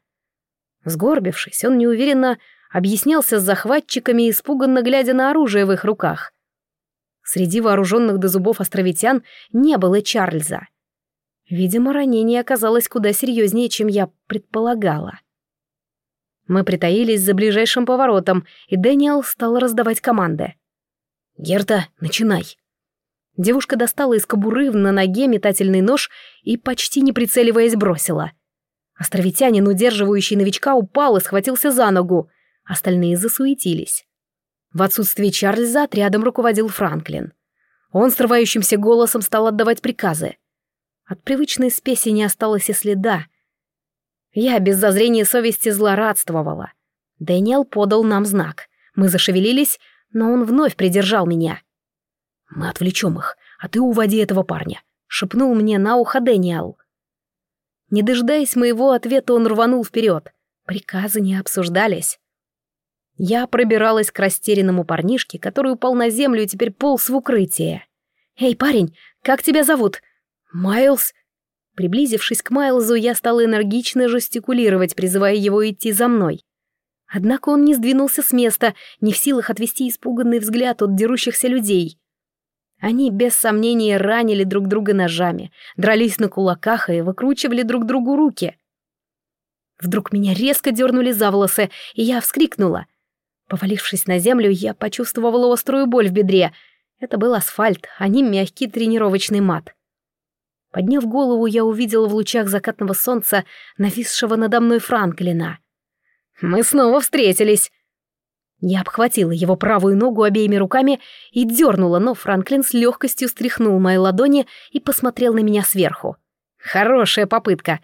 Сгорбившись, он неуверенно объяснялся с захватчиками, испуганно глядя на оружие в их руках — Среди вооруженных до зубов островитян не было Чарльза. Видимо, ранение оказалось куда серьезнее, чем я предполагала. Мы притаились за ближайшим поворотом, и Дэниел стал раздавать команды. «Герта, начинай!» Девушка достала из кобуры на ноге метательный нож и, почти не прицеливаясь, бросила. Островитянин, удерживающий новичка, упал и схватился за ногу. Остальные засуетились. В отсутствие Чарльза отрядом руководил Франклин. Он срывающимся голосом стал отдавать приказы. От привычной спеси не осталось и следа. Я без зазрения совести злорадствовала. Дэниел подал нам знак. Мы зашевелились, но он вновь придержал меня. «Мы отвлечем их, а ты уводи этого парня», — шепнул мне на ухо Дэниел. Не дожидаясь моего ответа, он рванул вперед. Приказы не обсуждались. Я пробиралась к растерянному парнишке, который упал на землю и теперь полз в укрытие. «Эй, парень, как тебя зовут?» «Майлз». Приблизившись к Майлзу, я стала энергично жестикулировать, призывая его идти за мной. Однако он не сдвинулся с места, не в силах отвести испуганный взгляд от дерущихся людей. Они, без сомнения, ранили друг друга ножами, дрались на кулаках и выкручивали друг другу руки. Вдруг меня резко дернули за волосы, и я вскрикнула — Повалившись на землю, я почувствовала острую боль в бедре. Это был асфальт, а не мягкий тренировочный мат. Подняв голову, я увидела в лучах закатного солнца нависшего надо мной Франклина. «Мы снова встретились!» Я обхватила его правую ногу обеими руками и дернула, но Франклин с легкостью стряхнул мои ладони и посмотрел на меня сверху. «Хорошая попытка!»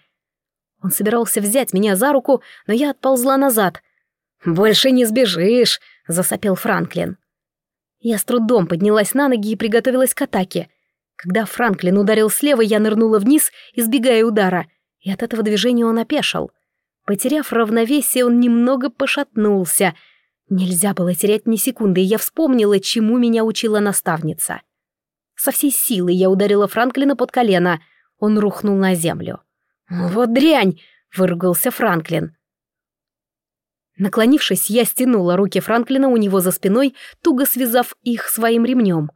Он собирался взять меня за руку, но я отползла назад. «Больше не сбежишь», — засопел Франклин. Я с трудом поднялась на ноги и приготовилась к атаке. Когда Франклин ударил слева, я нырнула вниз, избегая удара, и от этого движения он опешил. Потеряв равновесие, он немного пошатнулся. Нельзя было терять ни секунды, и я вспомнила, чему меня учила наставница. Со всей силы я ударила Франклина под колено. Он рухнул на землю. «Вот дрянь!» — выругался Франклин. Наклонившись, я стянула руки Франклина у него за спиной, туго связав их своим ремнем.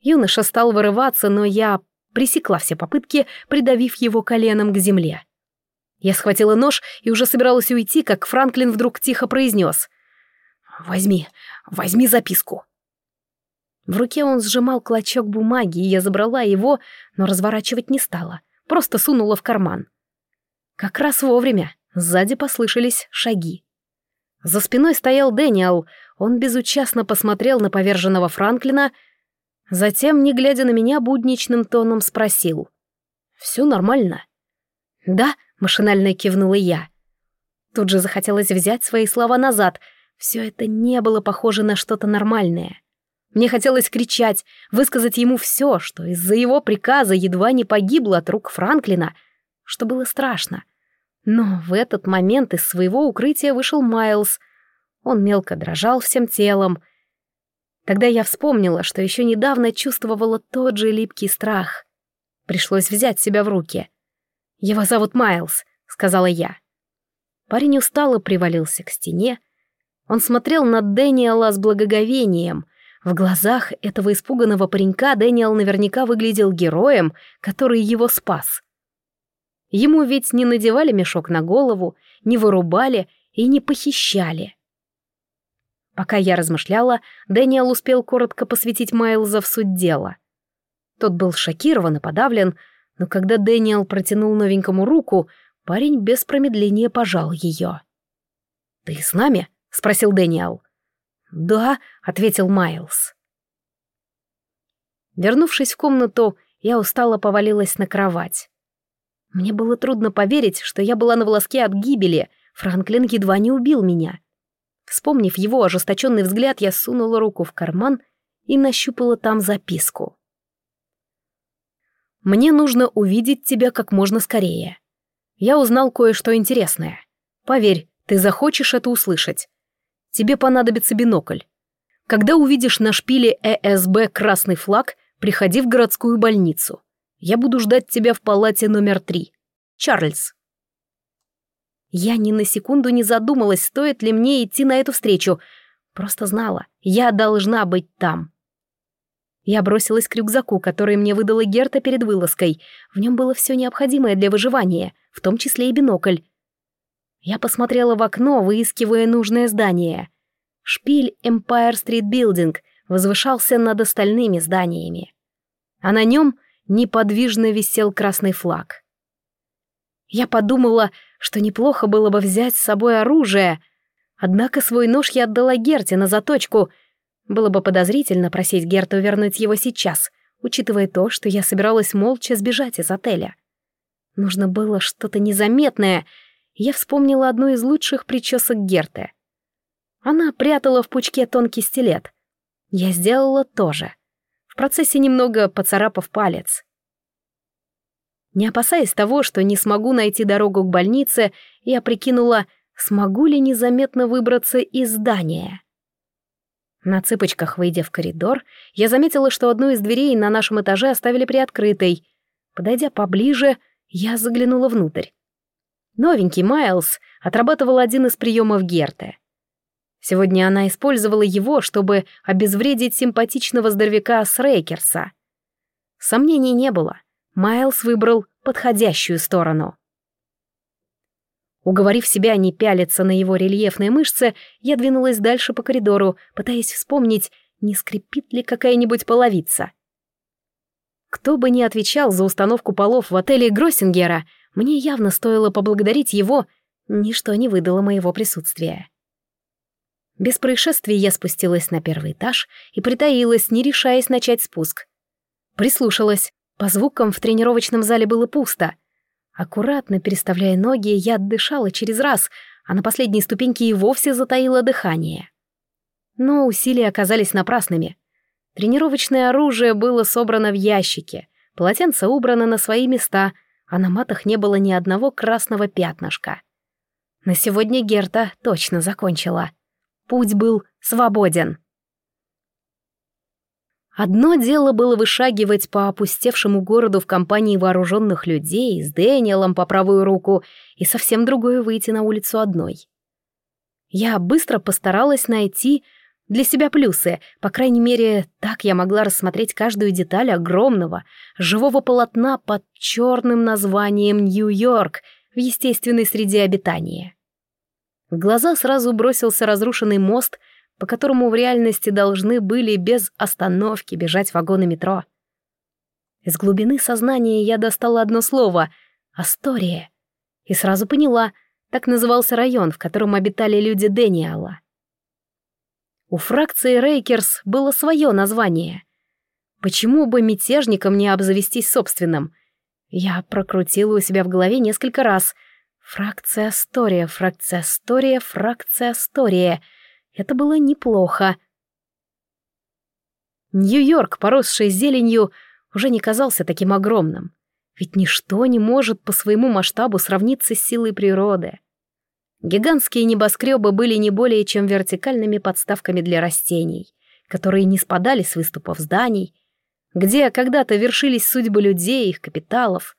Юноша стал вырываться, но я пресекла все попытки, придавив его коленом к земле. Я схватила нож и уже собиралась уйти, как Франклин вдруг тихо произнес. «Возьми, возьми записку». В руке он сжимал клочок бумаги, и я забрала его, но разворачивать не стала, просто сунула в карман. Как раз вовремя сзади послышались шаги. За спиной стоял Дэниел, он безучастно посмотрел на поверженного Франклина, затем, не глядя на меня, будничным тоном спросил. «Все нормально?» «Да», — машинально кивнула я. Тут же захотелось взять свои слова назад. Все это не было похоже на что-то нормальное. Мне хотелось кричать, высказать ему все, что из-за его приказа едва не погибло от рук Франклина, что было страшно. Но в этот момент из своего укрытия вышел Майлз. Он мелко дрожал всем телом. Тогда я вспомнила, что еще недавно чувствовала тот же липкий страх. Пришлось взять себя в руки. «Его зовут Майлз», — сказала я. Парень устало привалился к стене. Он смотрел на Дэниела с благоговением — в глазах этого испуганного паренька Дэниел наверняка выглядел героем, который его спас. Ему ведь не надевали мешок на голову, не вырубали и не похищали. Пока я размышляла, Дэниел успел коротко посвятить Майлза в суть дела. Тот был шокирован и подавлен, но когда Дэниел протянул новенькому руку, парень без промедления пожал ее. «Ты с нами?» — спросил Дэниел. «Да», — ответил Майлз. Вернувшись в комнату, я устало повалилась на кровать. Мне было трудно поверить, что я была на волоске от гибели, Франклин едва не убил меня. Вспомнив его ожесточенный взгляд, я сунула руку в карман и нащупала там записку. «Мне нужно увидеть тебя как можно скорее. Я узнал кое-что интересное. Поверь, ты захочешь это услышать тебе понадобится бинокль. Когда увидишь на шпиле ЭСБ красный флаг, приходи в городскую больницу. Я буду ждать тебя в палате номер три. Чарльз. Я ни на секунду не задумалась, стоит ли мне идти на эту встречу. Просто знала, я должна быть там. Я бросилась к рюкзаку, который мне выдала Герта перед вылазкой. В нем было все необходимое для выживания, в том числе и бинокль. Я посмотрела в окно, выискивая нужное здание. Шпиль Empire Street Building возвышался над остальными зданиями. А на нем неподвижно висел красный флаг. Я подумала, что неплохо было бы взять с собой оружие, однако свой нож я отдала Герте на заточку. Было бы подозрительно просить Герту вернуть его сейчас, учитывая то, что я собиралась молча сбежать из отеля. Нужно было что-то незаметное — я вспомнила одну из лучших причесок Герты. Она прятала в пучке тонкий стилет. Я сделала то же. В процессе немного поцарапав палец. Не опасаясь того, что не смогу найти дорогу к больнице, я прикинула, смогу ли незаметно выбраться из здания. На цыпочках, выйдя в коридор, я заметила, что одну из дверей на нашем этаже оставили приоткрытой. Подойдя поближе, я заглянула внутрь. Новенький Майлз отрабатывал один из приемов Герты. Сегодня она использовала его, чтобы обезвредить симпатичного здоровяка Срейкерса. Сомнений не было. Майлз выбрал подходящую сторону. Уговорив себя не пялиться на его рельефные мышцы, я двинулась дальше по коридору, пытаясь вспомнить, не скрипит ли какая-нибудь половица. Кто бы ни отвечал за установку полов в отеле Гроссингера, мне явно стоило поблагодарить его, ничто не выдало моего присутствия. Без происшествий я спустилась на первый этаж и притаилась, не решаясь начать спуск. Прислушалась. По звукам в тренировочном зале было пусто. Аккуратно переставляя ноги, я отдышала через раз, а на последней ступеньке и вовсе затаила дыхание. Но усилия оказались напрасными. Тренировочное оружие было собрано в ящике, полотенца убраны на свои места, а на матах не было ни одного красного пятнышка. На сегодня Герта точно закончила. Путь был свободен. Одно дело было вышагивать по опустевшему городу в компании вооруженных людей с Дэниелом по правую руку, и совсем другое выйти на улицу одной. Я быстро постаралась найти для себя плюсы, по крайней мере, так я могла рассмотреть каждую деталь огромного, живого полотна под черным названием «Нью-Йорк» в естественной среде обитания. В глаза сразу бросился разрушенный мост — по которому в реальности должны были без остановки бежать вагоны метро. Из глубины сознания я достала одно слово — «Астория». И сразу поняла, так назывался район, в котором обитали люди Дэниала. У фракции Рейкерс было свое название. Почему бы мятежникам не обзавестись собственным? Я прокрутила у себя в голове несколько раз. Фракция Астория, фракция Астория, фракция Астория — это было неплохо. Нью-Йорк, поросший зеленью, уже не казался таким огромным. Ведь ничто не может по своему масштабу сравниться с силой природы. Гигантские небоскребы были не более чем вертикальными подставками для растений, которые не спадали с выступов зданий, где когда-то вершились судьбы людей, их капиталов.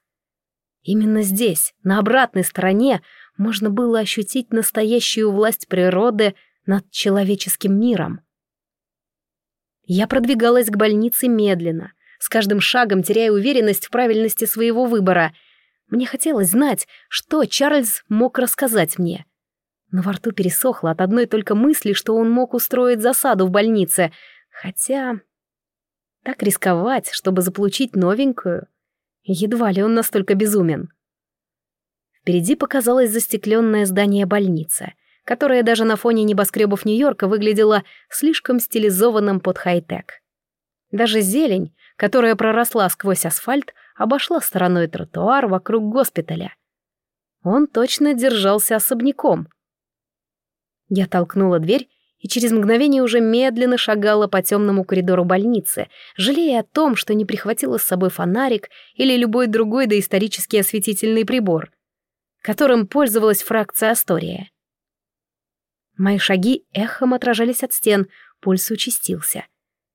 Именно здесь, на обратной стороне, можно было ощутить настоящую власть природы — над человеческим миром. Я продвигалась к больнице медленно, с каждым шагом теряя уверенность в правильности своего выбора. Мне хотелось знать, что Чарльз мог рассказать мне. Но во рту пересохло от одной только мысли, что он мог устроить засаду в больнице, хотя... Так рисковать, чтобы заполучить новенькую? Едва ли он настолько безумен. Впереди показалось застекленное здание больницы которое даже на фоне небоскребов Нью-Йорка выглядело слишком стилизованным под хай-тек. Даже зелень, которая проросла сквозь асфальт, обошла стороной тротуар вокруг госпиталя. Он точно держался особняком. Я толкнула дверь и через мгновение уже медленно шагала по темному коридору больницы, жалея о том, что не прихватила с собой фонарик или любой другой доисторический осветительный прибор, которым пользовалась фракция Астория. Мои шаги эхом отражались от стен, пульс участился.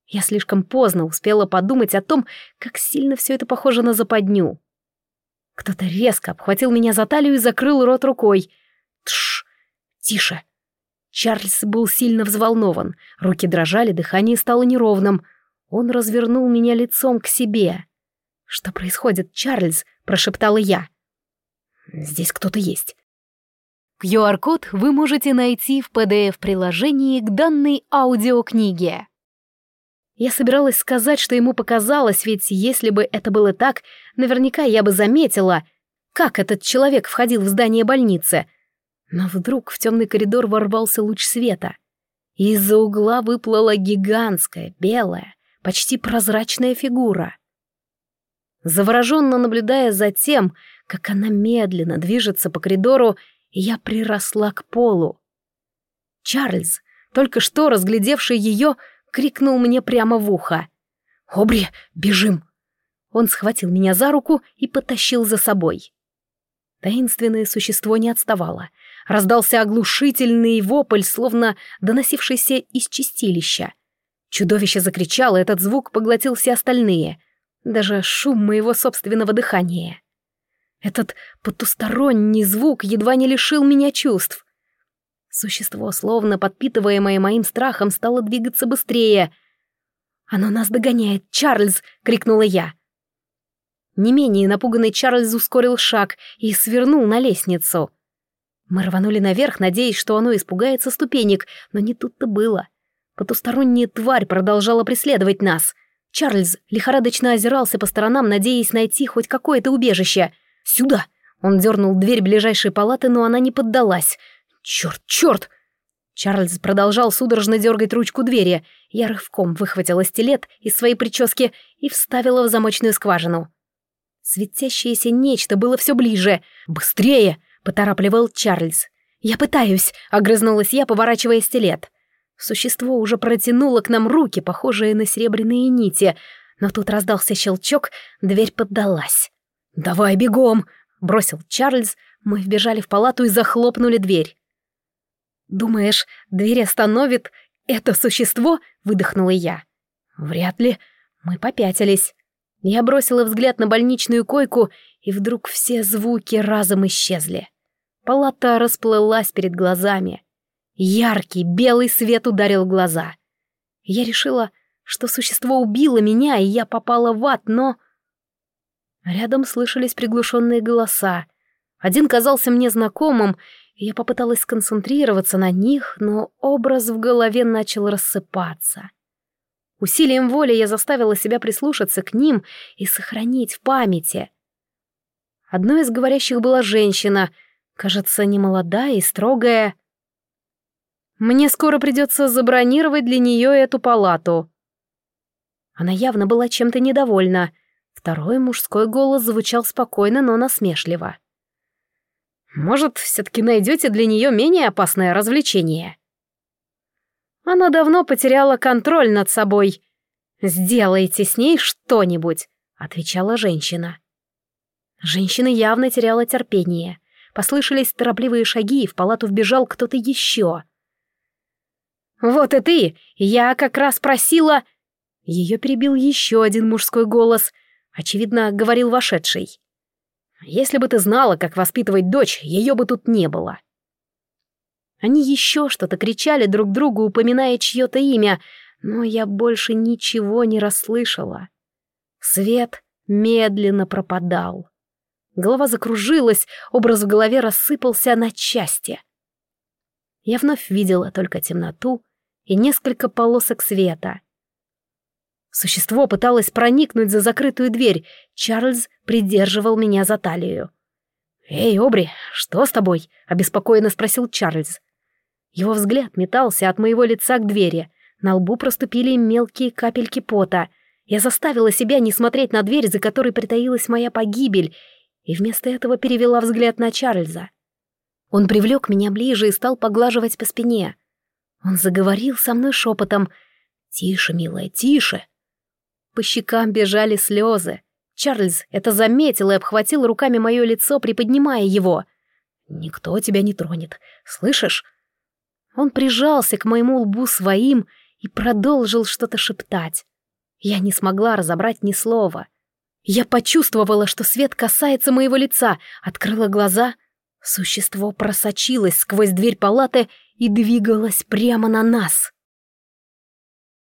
Я слишком поздно успела подумать о том, как сильно все это похоже на западню. Кто-то резко обхватил меня за талию и закрыл рот рукой. Тш! Тише! Чарльз был сильно взволнован, руки дрожали, дыхание стало неровным. Он развернул меня лицом к себе. «Что происходит, Чарльз?» — прошептала я. «Здесь кто-то есть. QR-код вы можете найти в PDF-приложении к данной аудиокниге. Я собиралась сказать, что ему показалось, ведь если бы это было так, наверняка я бы заметила, как этот человек входил в здание больницы. Но вдруг в темный коридор ворвался луч света. Из-за угла выплыла гигантская, белая, почти прозрачная фигура. Завороженно наблюдая за тем, как она медленно движется по коридору, я приросла к полу. Чарльз, только что разглядевший ее, крикнул мне прямо в ухо. «Обри, бежим!» Он схватил меня за руку и потащил за собой. Таинственное существо не отставало. Раздался оглушительный вопль, словно доносившийся из чистилища. Чудовище закричало, этот звук поглотил все остальные. Даже шум моего собственного дыхания. Этот потусторонний звук едва не лишил меня чувств. Существо, словно подпитываемое моим страхом, стало двигаться быстрее. «Оно нас догоняет, Чарльз!» — крикнула я. Не менее напуганный Чарльз ускорил шаг и свернул на лестницу. Мы рванули наверх, надеясь, что оно испугается ступенек, но не тут-то было. Потусторонняя тварь продолжала преследовать нас. Чарльз лихорадочно озирался по сторонам, надеясь найти хоть какое-то убежище — Сюда!» Он дернул дверь ближайшей палаты, но она не поддалась. «Черт, черт!» Чарльз продолжал судорожно дергать ручку двери. Я рывком выхватила стилет из своей прически и вставила в замочную скважину. Светящееся нечто было все ближе. «Быстрее!» — поторапливал Чарльз. «Я пытаюсь!» — огрызнулась я, поворачивая стилет. Существо уже протянуло к нам руки, похожие на серебряные нити, но тут раздался щелчок, дверь поддалась. «Давай бегом!» — бросил Чарльз. Мы вбежали в палату и захлопнули дверь. «Думаешь, дверь остановит это существо?» — выдохнула я. «Вряд ли». Мы попятились. Я бросила взгляд на больничную койку, и вдруг все звуки разом исчезли. Палата расплылась перед глазами. Яркий белый свет ударил в глаза. Я решила, что существо убило меня, и я попала в ад, но... Рядом слышались приглушенные голоса. Один казался мне знакомым, и я попыталась сконцентрироваться на них, но образ в голове начал рассыпаться. Усилием воли я заставила себя прислушаться к ним и сохранить в памяти. Одной из говорящих была женщина, кажется, немолодая и строгая. Мне скоро придется забронировать для нее эту палату. Она явно была чем-то недовольна. Второй мужской голос звучал спокойно, но насмешливо. «Может, все-таки найдете для нее менее опасное развлечение?» Она давно потеряла контроль над собой. «Сделайте с ней что-нибудь», — отвечала женщина. Женщина явно теряла терпение. Послышались торопливые шаги, и в палату вбежал кто-то еще. «Вот и ты! Я как раз просила...» Ее перебил еще один мужской голос, очевидно, говорил вошедший. «Если бы ты знала, как воспитывать дочь, ее бы тут не было». Они еще что-то кричали друг другу, упоминая чье-то имя, но я больше ничего не расслышала. Свет медленно пропадал. Голова закружилась, образ в голове рассыпался на части. Я вновь видела только темноту и несколько полосок света. Существо пыталось проникнуть за закрытую дверь. Чарльз придерживал меня за талию. «Эй, Обри, что с тобой?» — обеспокоенно спросил Чарльз. Его взгляд метался от моего лица к двери. На лбу проступили мелкие капельки пота. Я заставила себя не смотреть на дверь, за которой притаилась моя погибель, и вместо этого перевела взгляд на Чарльза. Он привлек меня ближе и стал поглаживать по спине. Он заговорил со мной шепотом. «Тише, милая, тише!» По щекам бежали слезы. Чарльз это заметил и обхватил руками мое лицо, приподнимая его. «Никто тебя не тронет, слышишь?» Он прижался к моему лбу своим и продолжил что-то шептать. Я не смогла разобрать ни слова. Я почувствовала, что свет касается моего лица, открыла глаза. Существо просочилось сквозь дверь палаты и двигалось прямо на нас.